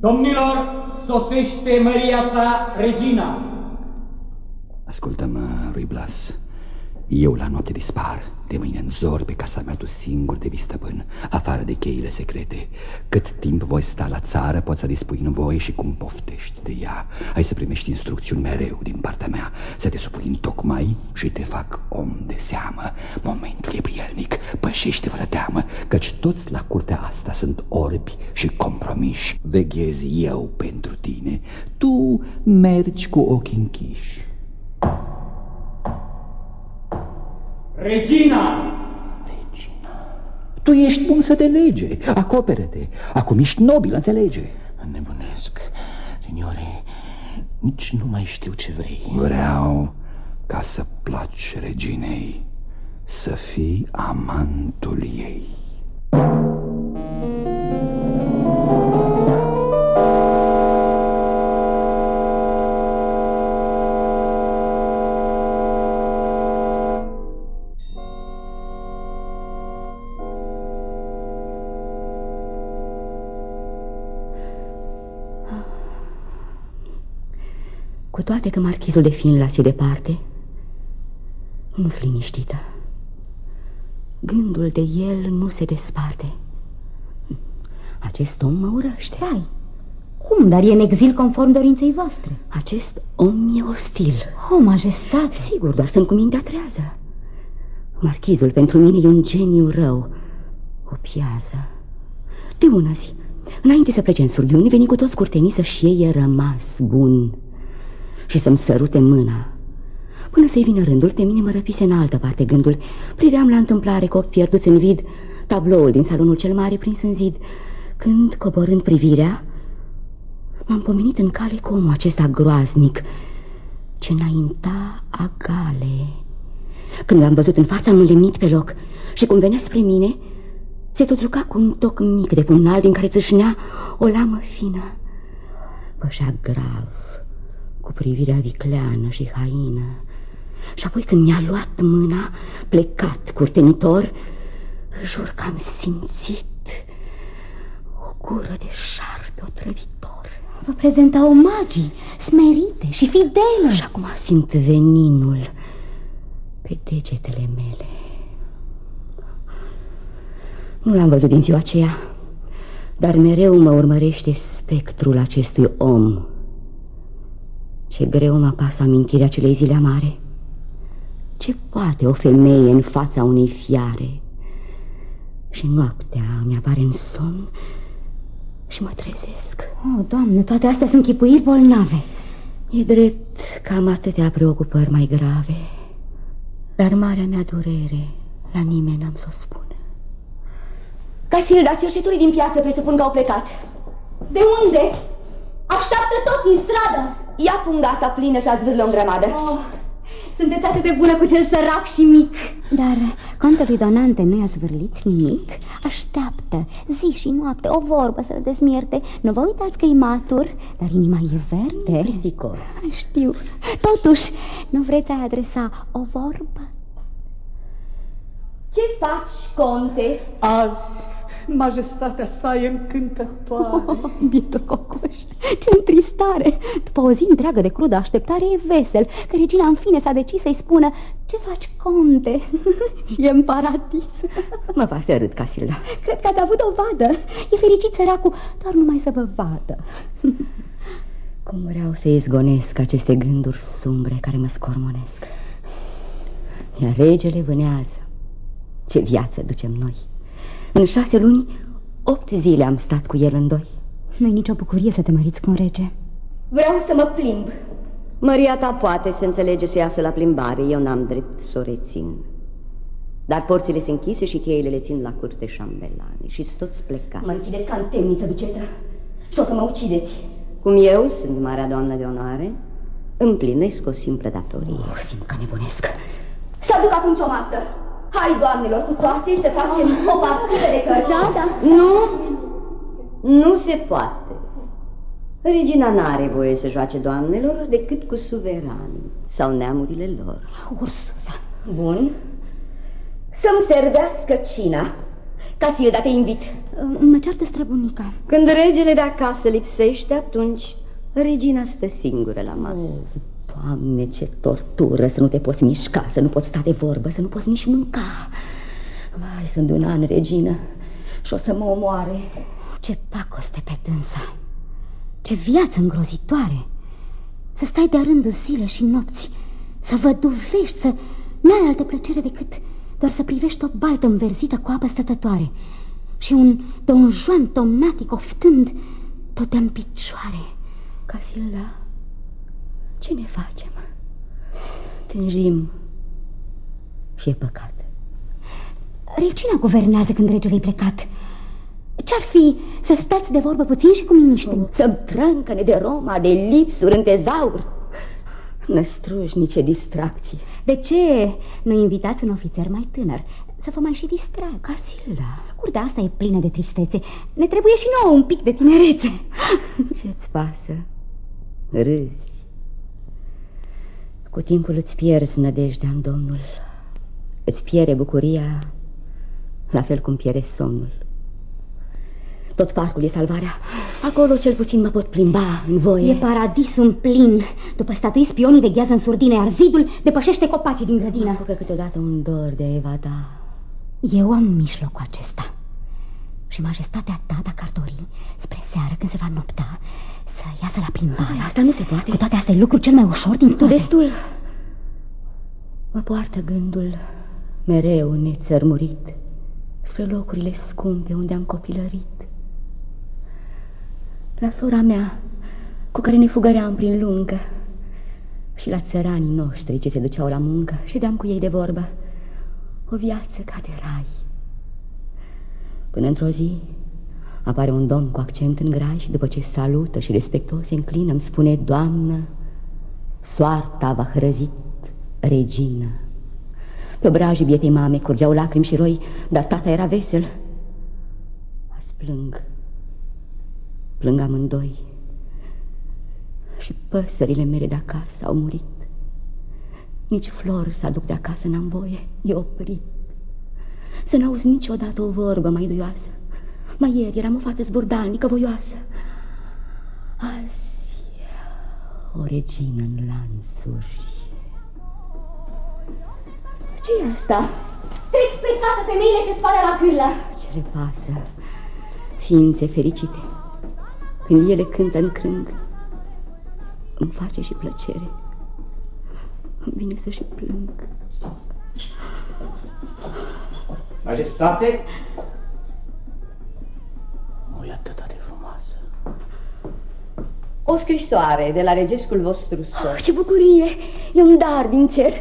Domnilor, sosește Maria sa, regina. Ascultă-mă, Rui Blas. Eu la noapte dispar. De mâine în zor pe casa mea tu singur de stăpân, afară de cheile secrete. Cât timp voi sta la țară, poți să dispui în voie și cum poftești de ea. Ai să primești instrucțiuni mereu din partea mea, să te supui în tocmai și te fac om de seamă. Momentul e prielnic, pășește fără teamă, căci toți la curtea asta sunt orbi și compromiși. Veghezi eu pentru tine, tu mergi cu ochii închiși. Regina! Regina, tu ești bun să te lege, acopere-te. Acum ești nobil, înțelege. Nebunesc, signore, nici nu mai știu ce vrei. Vreau ca să placi reginei, să fii amantul ei. Cu toate că marchizul de Finlas e departe, nu-s liniștită. Gândul de el nu se desparte. Acest om mă urăște. Hai, cum? Dar e în exil conform dorinței voastre. Acest om e ostil. O, majestate! Sigur, doar sunt cu mintea trează. Marchizul pentru mine e un geniu rău. O piază. De una zi, înainte să plece în surghiuni, veni cu toți curtenii să-și iei rămas bun și să-mi sărute mâna. Până să-i vină rândul, pe mine mă răpise în altă parte gândul. Priveam la întâmplare cu ochi pierduți în vid tabloul din salonul cel mare prins în zid, când, coborând privirea, m-am pomenit în cale cu omul acesta groaznic, ce înainta agale. Când l-am văzut în fața, am înlemnit pe loc și cum venea spre mine, se tot juca cu un toc mic de punal din care țâșnea o lamă fină. Pășea grav cu privirea vicleană și haină. Și apoi când mi-a luat mâna, plecat curtenitor, jur că am simțit o gură de șarpe otrăvitor. Vă prezentau magii, smerite și fidele. Și acum simt veninul pe degetele mele. Nu l-am văzut din ziua aceea, dar mereu mă urmărește spectrul acestui om ce greu mă pasă amintirea acelei zile amare. Ce poate o femeie în fața unei fiare? Și noaptea mi-apare în somn și mă trezesc. Oh, Doamne, toate astea sunt chipuiri bolnave. E drept că am atâtea preocupări mai grave. Dar marea mea durere la nimeni n-am să o spun Casilda, cercetorii din piață presupun că au plecat. De unde? Așteaptă toți în stradă Ia punga asta plină și a zvârlă în grămadă. Oh, sunteți atât de bună cu cel sărac și mic. Dar contelui Donante nu i-a zvârlit nimic? Așteaptă zi și noapte o vorbă să-l dezmierte. Nu vă uitați că e matur, dar inima e verde. Plicticos. Știu. Totuși, nu vreți a adresa o vorbă? Ce faci, conte? Azi Majestatea sa e încântătoare. Oh, bietul cocoș, ce întristare! După o zi întreagă de crudă așteptare e vesel că regina în fine s-a decis să-i spună Ce faci, conte? și e în paradis. Mă va să râd, Casilda. Cred că ați avut o vadă. E fericit săracul, doar numai să vă vadă. Cum vreau să izgonesc aceste gânduri sumbre care mă scormonesc. Iar regele vânează. Ce viață ducem noi! În șase luni, opt zile am stat cu el în doi. Nu-i nicio bucurie să te măriți cu un rege. Vreau să mă plimb. Măria ta poate să înțelege să iasă la plimbare, eu n-am drept să o rețin. Dar porțile se închise și cheile le țin la curte șambelane și toți plecați. Mă închideți ca în temniță, ducesă, și o să mă ucideți. Cum eu sunt marea doamnă de onoare, împlinesc o simplă datorie. Oh, simt că nebunesc. Să aduc atunci o masă. Hai, doamnelor, cu toate să facem o partidă de cărți. Da, da. Nu, nu se poate. Regina n-are voie să joace doamnelor decât cu suverani sau neamurile lor. Ursuza. Bun. Să-mi servească cina. Casilda, te invit. Mă ceartă străbunica. Când regele de acasă lipsește, atunci regina stă singură la masă. Oh, Doamne, ce tortură să nu te poți mișca, să nu poți sta de vorbă, să nu poți nici mânca. Vai, sunt un an, regină, și o să mă omoare. Ce pacoste pe tânsa! Ce viață îngrozitoare! Să stai de rând zile și nopți, să văduvești, să n-ai altă plăcere decât doar să privești o baltă înverzită cu apă stătătoare și un donjoan tomnatic oftând tot în picioare. Casilda, ce ne facem? Tânjim și e păcat. Regina guvernează când regele e plecat. Ce-ar fi să stați de vorbă puțin și cu miniștri? Să-mi trâncă-ne de Roma, de lipsuri în tezaur. Năstrușnice distracții. De ce nu invitați un ofițer mai tânăr? Să vă mai și distrag. Casilda. Curtea asta e plină de tristețe. Ne trebuie și nouă un pic de tinerețe. Ce-ți pasă? Râzi. Cu timpul îți pierzi nădejdea în Domnul. Îți pierde bucuria, la fel cum pierde somnul. Tot parcul e salvarea. Acolo cel puțin mă pot plimba în voie. E paradisul plin. După statui spionii veghează în surdine, iar zidul depășește copacii din grădină. Cu că câteodată un dor de evada. Eu am mijlocul acesta. Și majestatea ta, dacă ar dori, spre seară, când se va nopta, să iasă la plimbare. Ai, asta nu se poate. Cu toate astea e lucrul cel mai ușor din toate. Destul. Mă poartă gândul mereu nețărmurit spre locurile scumpe unde am copilărit. La sora mea, cu care ne fugăream prin lungă, și la țăranii noștri ce se duceau la muncă, ședeam cu ei de vorbă. O viață ca de rai. Până într-o zi apare un domn cu accent în grai și după ce salută și respectos se înclină, îmi spune, Doamnă, soarta v-a hrăzit, regină. Pe obrajii bietei mame curgeau lacrimi și roi, dar tata era vesel. Azi plâng. Plâng amândoi. Și păsările mele de acasă au murit. Nici flori să aduc de acasă n-am voie, e oprit. Să n-auzi niciodată o vorbă mai duioasă. Mai ieri eram o fată zburdalnică, voioasă. Azi, o regină în lansuri ce e asta? Trec spre casă femeile ce spală la cârlă. Ce le pasă? Ființe fericite. Când ele cântă în crâng, îmi face și plăcere. Îmi vine să și plâng. Majestate? Nu e atât de frumoasă. O scrisoare de la regescul vostru sor. Oh, ce bucurie! E un dar din cer.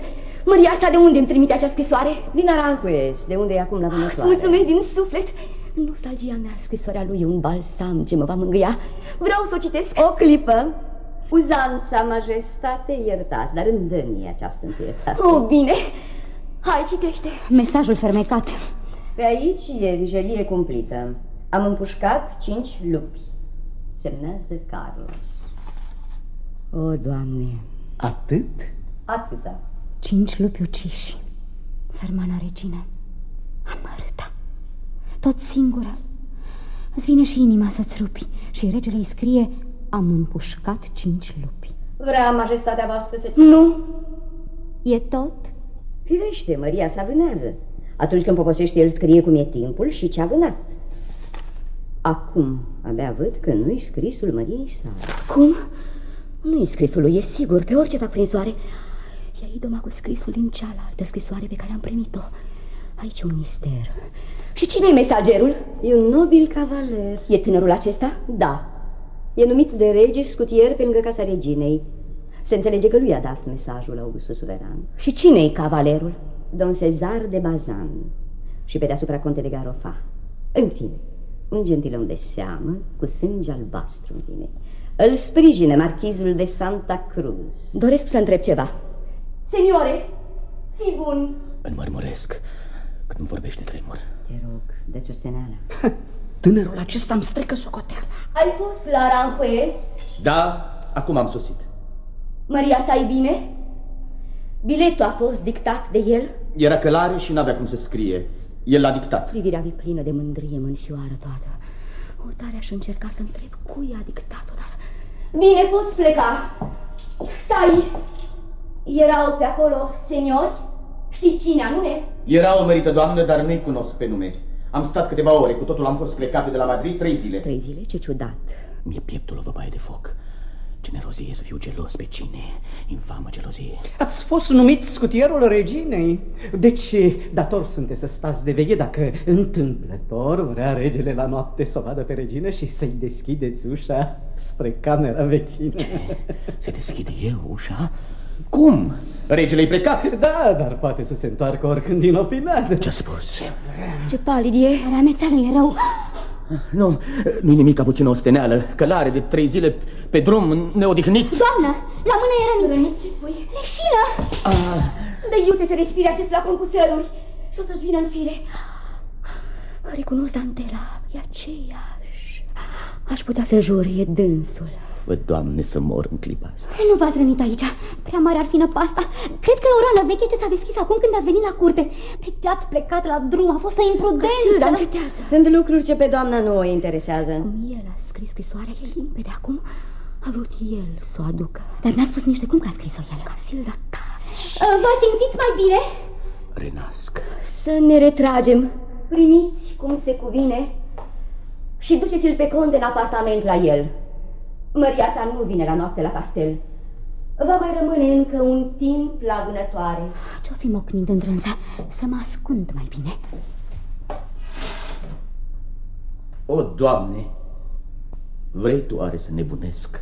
Maria sa, de unde îmi trimite acea scrisoare? Din Aranjuez, de unde e acum la vânătoare. Îți mulțumesc din suflet. În nostalgia mea, scrisoarea lui e un balsam ce mă va mângâia. Vreau să o citesc. O clipă. Uzanța, majestate, iertați, dar îndănie această întâietate. Oh, bine. Hai, citește. Mesajul fermecat. Pe aici e vijelie cumplită. Am împușcat cinci lupi. Semnează Carlos. O, Doamne. Atât? Atâta. Cinci lupi uciși. Sărmana regină. Amărâta. Tot singură. Îți vine și inima să-ți rupi. Și regele îi scrie Am împușcat cinci lupi. Vrea majestatea voastră să... Nu. E tot? Firește, Maria sa vânează. Atunci când poposește, el scrie cum e timpul și ce a vânat. Acum abia văd că nu-i scrisul Măriei sale. Cum? Nu-i scrisul lui, e sigur, pe orice fac prin soare. Ea idoma cu scrisul din cealaltă scrisoare pe care am primit-o. Aici un mister. Și cine e mesagerul? E un nobil cavaler. E tânărul acesta? Da. E numit de rege scutier pe lângă casa reginei. Se înțelege că lui a dat mesajul Augustul Suveran. Și cine e cavalerul? Don Cezar de Bazan și pe deasupra conte de Garofa. În fine, un gentilom de seamă cu sânge albastru în fine. Îl sprijine marchizul de Santa Cruz. Doresc să întreb ceva. Seniore, fii bun. Îl mărmuresc. Când vorbește tremur. Te rog, dă-ți o steneală. Tânărul acesta îmi strică socoteala. Ai fost la Aranjuez? Da, acum am sosit. Maria sa e bine? Biletul a fost dictat de el? Era călare și n-avea cum să scrie. El l-a dictat. Privirea lui plină de mândrie mă înfioară toată. O tare aș încerca să întreb cui a dictat-o, dar... Bine, poți pleca. Stai! Erau pe acolo seniori? Știi cine anume? Era o merită doamnă, dar nu-i cunosc pe nume. Am stat câteva ore, cu totul am fost plecat de la Madrid trei zile. Trei zile? Ce ciudat. Mi-e pieptul o văpaie de foc. Generozie să fiu gelos pe cine? Infamă gelozie. Ați fost numit scutierul reginei. Deci, dator sunteți să stați de veche dacă întâmplător vrea regele la noapte să o vadă pe regină și să-i deschideți ușa spre camera vecină. Ce? Se deschide eu ușa? Cum? Regele-i plecat? Da, dar poate să se întoarcă oricând din opinat. Ce-a spus? Ce palid e. Ramețeală e rău. Nu, nu-i nimic, a puțin o steneală. Călare de trei zile pe drum, neodihnit. Doamnă, la mână e rănit. Răniți ce spui? Leșină! Dă iute să respire acest flacon cu săruri și o să-și vină în fire. Recunosc dantela. E aceeași. Aș putea să jur, e dânsul. Fă, Doamne, să mor în clipa asta. Nu v-ați rănit aici. Prea mare ar fi năpasta. Cred că e o rană veche ce s-a deschis acum când ați venit la curte. Pe ce ați plecat la drum? A fost o imprudență. Dar încetează. Sunt lucruri ce pe doamna nu o interesează. Cum el a scris scrisoarea, e limpede. Acum a vrut el să o aducă. Dar n-a spus nici de cum că a scris-o el. Casilda ta. Uh, Vă simțiți mai bine? Renasc. Să ne retragem. Primiți cum se cuvine și duceți-l pe conte în apartament la el. Măria sa nu vine la noapte la castel. Va mai rămâne încă un timp la vânătoare. Ce-o fi mocnind întrânsa? Să mă ascund mai bine. O, Doamne, vrei Tu oare să nebunesc?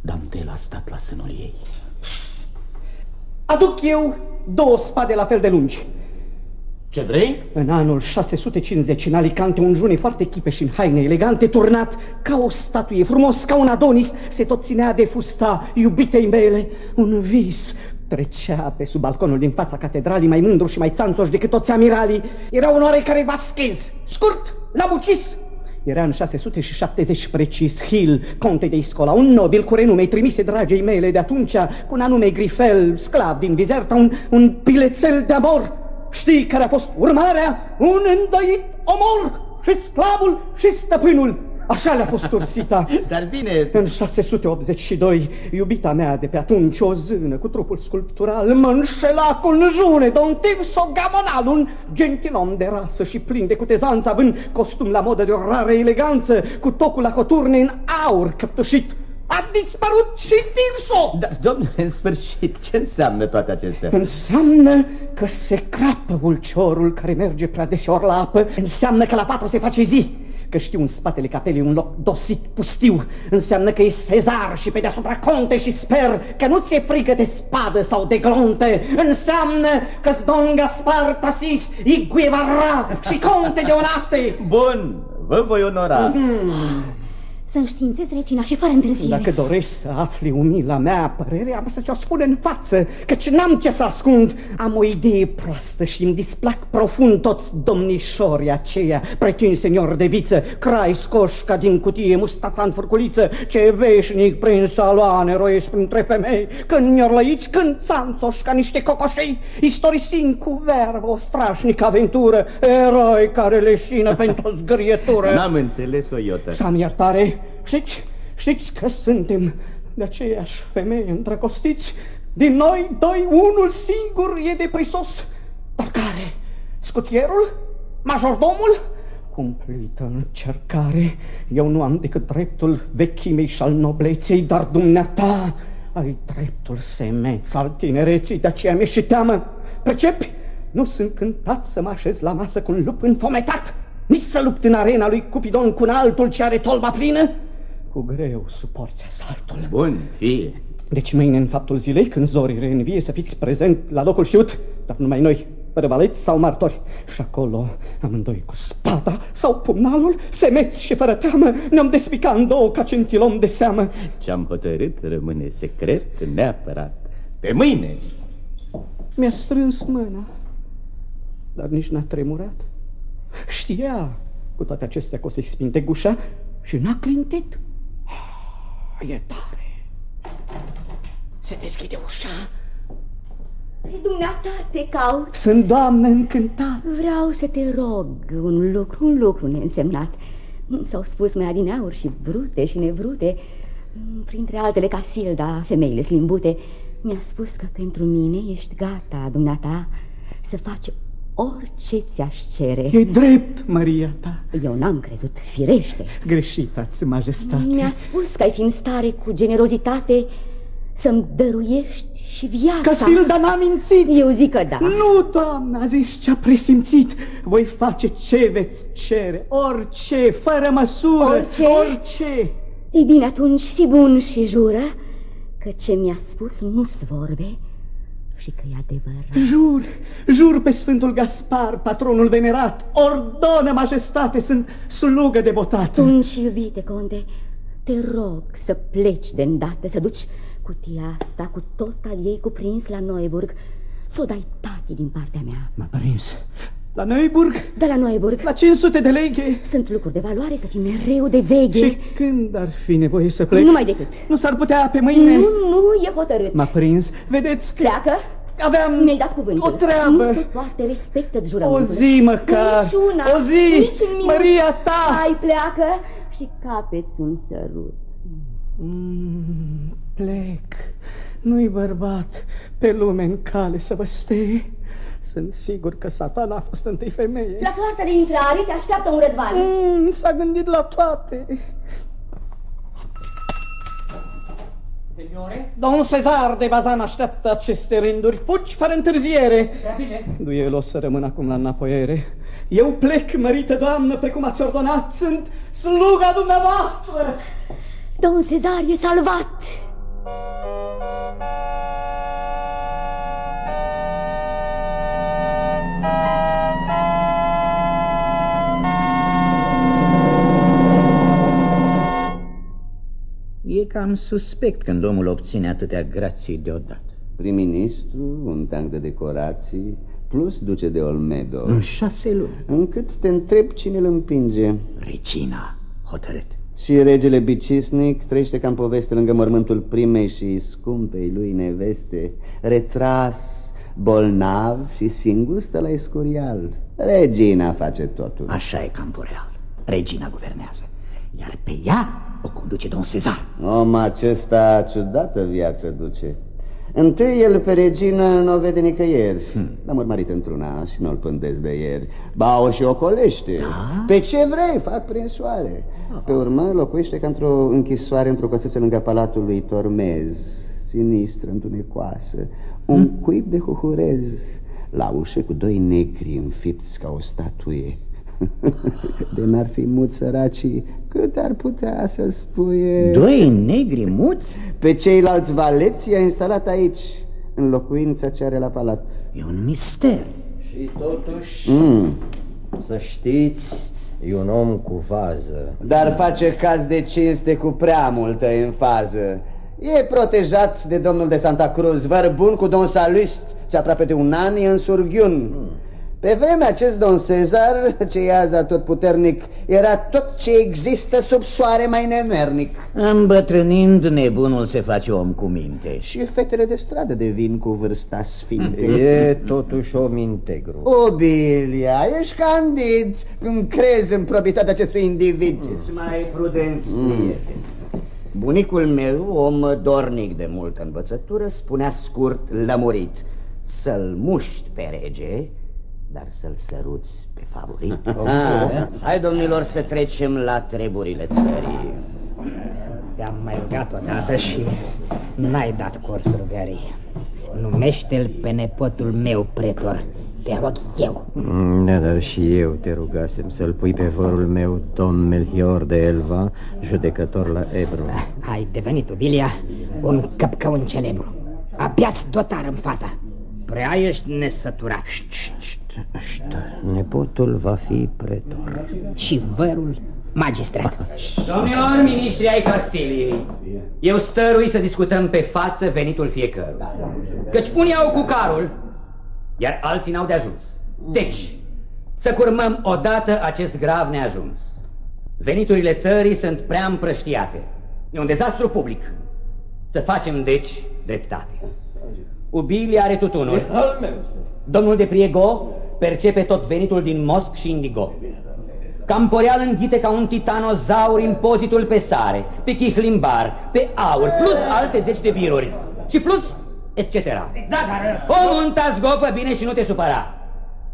Dantela a stat la sânul ei. Aduc eu două spade la fel de lungi. Ce vrei? În anul 650, în Alicante, un june foarte chipe și în haine elegante, turnat ca o statuie, frumos ca un Adonis, se tot ținea de fusta iubitei mele. Un vis trecea pe sub balconul din fața catedralii mai mândru și mai țanțoș decât toți amiralii. Era un oarecare Vasquez, scurt, l-am ucis. Era în 670 precis Hill, conte de Iscola, un nobil cu renume trimise dragei mele de atunci, cu un anume Grifel, sclav din Vizerta, un, un pilețel de amor. Știi care a fost urmarea? Un îndoit omor și sclavul și stăpânul. Așa le-a fost ursita. Dar bine... În 682, iubita mea de pe atunci, o zână cu trupul sculptural, mă înșela cu înjune, don Tirso Gamonal, un gentilom de rasă și plin de cutezanță, având costum la modă de o rară eleganță, cu tocul la coturne în aur căptușit. A dispărut și Tirso! Dar, domnule, în sfârșit, ce înseamnă toate acestea? Înseamnă că se crapă ulciorul care merge prea deseori la apă, înseamnă că la patru se face zi, că știu în spatele capelei un loc dosit pustiu, înseamnă că e Sezar și pe deasupra conte și sper că nu ți-e frică de spadă sau de glonte, înseamnă că-s Don Gaspar Tasis, Iguevara și conte de Onate. Bun, vă voi onora. Să înștiințezi regina și fără întârziere. Dacă dorești să afli umila mea părere, am să ți-o spun în față, căci n-am ce să ascund. Am o idee proastă și îmi displac profund toți domnișorii aceia, pretin senior de viță, crai scoși ca din cutie, mustața în furculiță, ce veșnic prin saloane roiesc printre femei, când miorlăiți, când țanțoși ca niște cocoșei, istorisind cu verbă o strașnică aventură, eroi care leșină pentru zgârietură. N-am înțeles o iotă. Să am iertare, știți, știți că suntem de aceeași femeie îndrăgostiți. Din noi, doi, unul singur e de prisos. Dar care? Scutierul? Majordomul? Cumplită încercare. Eu nu am decât dreptul vechimei și al nobleței, dar dumneata ai dreptul semeț al tinereții, de aceea mi-e și teamă. Percepi? Nu sunt cântat să mă așez la masă cu un lup înfometat, nici să lupt în arena lui Cupidon cu un altul ce are tolba plină. Cu greu suporți asaltul. Bun, fie. Deci mâine, în faptul zilei, când zorii reînvie, să fiți prezent la locul știut, dar numai noi, prevaleți sau martori. Și acolo, amândoi cu spada sau pumnalul, semeți și fără teamă, ne-am despicat în două ca centilom de seamă. Ce-am hotărât rămâne secret neapărat. Pe mâine! Mi-a strâns mâna, dar nici n-a tremurat. Știa cu toate acestea că o să-i spinte gușa și n-a clintit. Ah, E tare. Se deschide ușa. Pe dumneata te caut. Sunt doamnă încântat. Vreau să te rog un lucru, un lucru neînsemnat. S-au spus mai adineauri și brute și nevrute, printre altele ca Silda, femeile slimbute. Mi-a spus că pentru mine ești gata, dumneata, să faci orice ți-aș cere. E drept, Maria ta. Eu n-am crezut, firește. Greșitați, majestate. Mi-a spus că ai fi în stare cu generozitate să-mi dăruiești și viața. Casilda n-a mințit. Eu zic că da. Nu, doamnă, a zis ce-a presimțit. Voi face ce veți cere, orice, fără măsură, Orice? orice. Ei bine, atunci fi bun și jură că ce mi-a spus nu-s vorbe și că e adevărat. Jur, jur pe Sfântul Gaspar, patronul venerat, ordonă, majestate, sunt slugă devotată. Atunci, iubite conde, te rog să pleci de îndată, să duci cutia asta cu tot al ei cuprins la Noiburg, să o dai tati din partea mea. M-a prins. La Neuburg, De la Noiburg la 500 de leghe. sunt lucruri de valoare, să fii mereu de veche. Și când ar fi nevoie să plec? Numai decât. Nu s-ar putea pe mâine? Nu, nu, e hotărât. M-a prins. Vedeți, Pleacă. aveam Mi-ai dat cuvântul. o treabă. Nu se poate, respectă-ți jurământul. O zi măcar. Niciuna. O zi. Nici un minut. Maria ta. Hai, pleacă și capeți un sărut. Mm, plec. Nu-i bărbat pe lume în cale să vă stei. Sunt sigur că satana a fost întâi femeie. La poarta de intrare te așteaptă un rădvan. Mm, s-a gândit la toate. Signore? Domn Cezar de Bazan așteaptă aceste rânduri. Fugi fără întârziere. Prea bine. Duel o să rămân acum la înapoiere. Eu plec, mărită doamnă, precum ați ordonat. Sunt sluga dumneavoastră. Domn Cezar e salvat. E cam suspect când omul obține atâtea grații deodată. Prim-ministru, un tank de decorații, plus duce de Olmedo. În șase luni. Încât te întreb cine îl împinge. Regina, hotărât. Și regele Bicisnic trăiește ca în poveste lângă mormântul primei și scumpei lui neveste, retras, bolnav și singur stă la Escurial. Regina face totul. Așa e Camporeal. Regina guvernează. Iar pe ea o conduce domn Cezar. Om acesta ciudată viață duce. Întâi el pe regină nu o vede nicăieri hmm. L-am urmărit într-una și nu-l pândesc de ieri Ba o și ocolește da? Pe ce vrei, fac prin soare Pe urmă locuiește ca într-o închisoare Într-o căsuță lângă palatul lui Tormez Sinistră, întunecoasă Un hmm? cuib de huhurez La ușă cu doi negri înfipți ca o statuie De n-ar fi mut săracii Cât ar putea să spuie Doi negri muți? Pe ceilalți valeți i-a instalat aici În locuința ce are la palat E un mister. Și totuși, mm. să știți, e un om cu vază. Dar face caz de cinste cu prea multă în fază E protejat de domnul de Santa Cruz Vărbun cu don Salust Ce aproape de un an e în surghiun mm. Pe vremea acest don Cezar, ce e azi tot puternic, era tot ce există sub soare mai nemernic. Îmbătrânind, nebunul se face om cu minte. Și fetele de stradă devin cu vârsta sfinte. E totuși om integru. Obilia, ești candid când crezi în probitatea acestui individ. Îți mai prudenți, mm. Bunicul meu, om dornic de multă învățătură, spunea scurt, lămurit, să-l muști pe rege dar să-l săruți pe favorit. Hai, domnilor, să trecem la treburile țării. Te-am mai rugat odată și n-ai dat curs rugării. Numește-l pe nepotul meu, pretor. Te rog eu. Da, dar și eu te rugasem să-l pui pe vărul meu, domn Melchior de Elva, judecător la Ebru. Ai devenit, Ubilia, un căpcăun celebru. Abia-ți dotar în fata. Prea ești nesăturat. Șt, șt, șt, șt. Nepotul va fi pretor. Și vărul magistrat. Domnilor ministri ai Castiliei, eu stărui să discutăm pe față venitul fiecăruia. Căci unii au cu carul, iar alții n-au de ajuns. Deci, să curmăm odată acest grav neajuns. Veniturile țării sunt prea împrăștiate. E un dezastru public. Să facem, deci, dreptate. Ubili are tutunul. Domnul de Priego percepe tot venitul din mosc și indigo. Camporeal înghite ca un titanozaur impozitul pe sare, pe chihlimbar, pe aur, plus alte zeci de biruri. Și plus etc. Da, dar... Omul în bine și nu te supăra.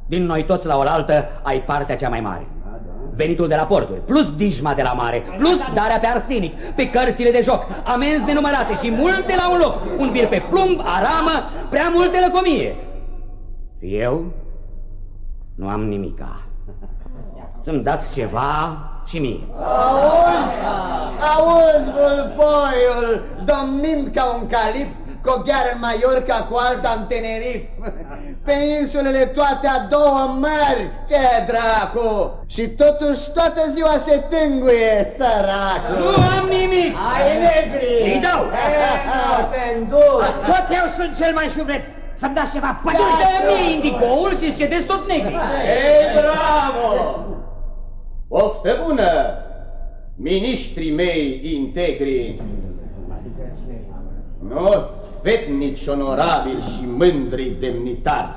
Din noi toți la oaltă ai partea cea mai mare. Venitul de la porturi, plus dijma de la mare, plus darea pe arsenic, pe cărțile de joc, amenzi nenumărate și multe la un loc, un bir pe plumb, aramă, prea multe lăcomie. Și eu nu am nimica. Să-mi dați ceva și mie. Auzi, auzi, bulboiul, domnind ca un calif, cu o gheară în Mallorca, cu alta în Tenerife. Pe insulele toate a două mări, ce dracu! Și totuși toată ziua se tânguie, săracu! Nu am nimic! Ai negri! Îi dau! Tot eu sunt cel mai șubret! Să-mi dați ceva pădure! Da, dă mie indicoul și-ți cedezi toți negri! Ei, bravo! Oftă bună! Ministrii mei integri! Nu sfetnici, onorabili și mândri demnitari,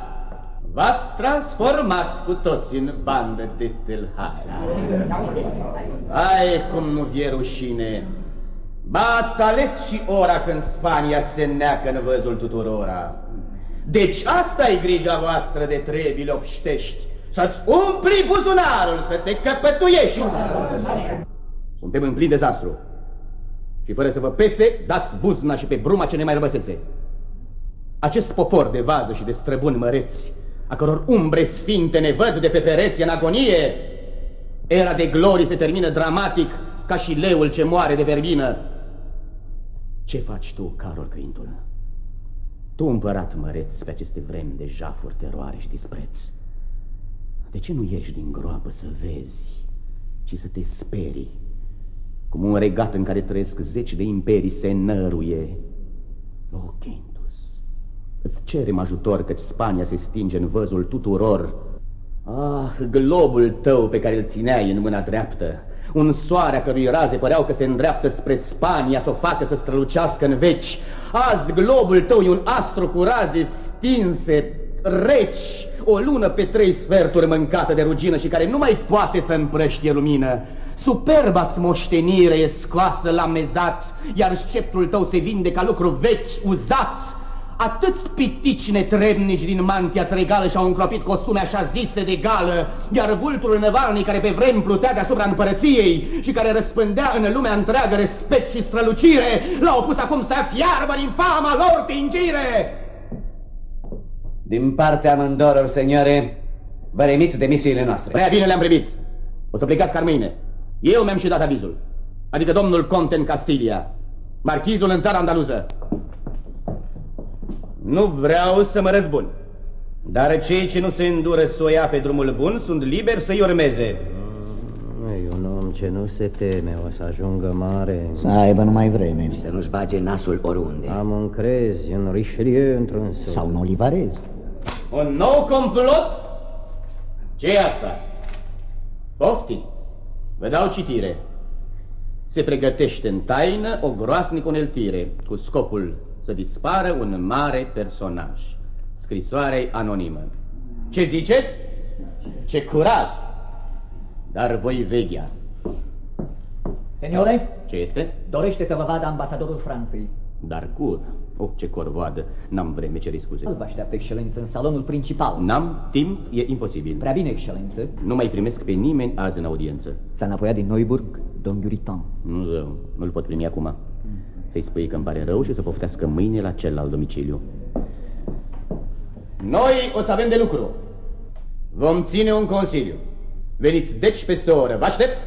v-ați transformat cu toți în bandă de tâlhari. Ai cum nu vie rușine, B-ați ales și ora când Spania se neacă în văzul tuturora. Deci asta e grija voastră de trebile obștești, să-ți umpli buzunarul, să te căpătuiești. Suntem în plin dezastru. Și fără să vă pese, dați buzna și pe bruma ce ne mai rămăsese. Acest popor de vază și de străbuni măreți, a căror umbre sfinte ne văd de pe pereți în agonie, era de glorii se termină dramatic ca și leul ce moare de verbină. Ce faci tu, Carol Căintul? Tu, împărat măreț, pe aceste vremi de jafuri, teroare și dispreț, de ce nu ieși din groapă să vezi, ci să te sperii cum un regat în care trăiesc zeci de imperii se năruie. O, Quintus, îți cerem ajutor căci Spania se stinge în văzul tuturor. Ah, globul tău pe care îl țineai în mâna dreaptă, un soare a cărui raze păreau că se îndreaptă spre Spania să o facă să strălucească în veci. Azi globul tău e un astru cu raze stinse, reci, o lună pe trei sferturi mâncată de rugină și care nu mai poate să împrăștie lumină. Superba-ți moștenire e scoasă la mezat, iar sceptrul tău se vinde ca lucru vechi, uzat. Atâți pitici netrebnici din mantia-ți regală și-au încropit costume așa zise de gală, iar vulturul Nevalnic care pe vrem plutea deasupra împărăției și care răspândea în lumea întreagă respect și strălucire, l-au pus acum să fiarbă din fama lor tingire. Din partea amândoror, seniore, vă remit demisiile noastre. Prea bine le-am primit. O să plecați ca mâine. Eu mi-am și dat avizul. Adică domnul Conte în Castilia, marchizul în țara andaluză. Nu vreau să mă răzbun, dar cei ce nu se îndură să o ia pe drumul bun sunt liberi să-i urmeze. E un om ce nu se teme, o să ajungă mare. Să aibă numai vreme. Și să nu-și bage nasul oriunde. Am încrezi în Richelieu într-un Sau în Olivarez. Un nou complot? ce e asta? Poftiți! Vă dau citire. Se pregătește în taină o groasnică uneltire cu scopul să dispară un mare personaj. Scrisoare anonimă. Ce ziceți? Ce curaj! Dar voi veghea. Seniore? Ce este? Dorește să vă vadă ambasadorul Franței. Dar cur. Oh, ce corvoadă. N-am vreme, ce scuze. Îl vă așteaptă, excelență, în salonul principal. N-am timp, e imposibil. Prea bine, excelență. Nu mai primesc pe nimeni azi în audiență. S-a înapoiat din Neuburg, domn Guritan. Nu, nu-l pot primi acum. Să-i spui că îmi pare rău și să poftească mâine la celălalt domiciliu. Noi o să avem de lucru. Vom ține un consiliu. Veniți deci peste o oră. Vă aștept?